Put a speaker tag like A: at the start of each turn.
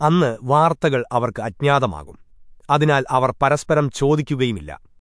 A: അന്ന് വാർത്തകൾ അവർക്ക് അജ്ഞാതമാകും. അതിനാൽ അവർ പരസ്പരം ചോദിക്കുകയുമില്ല.